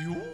you?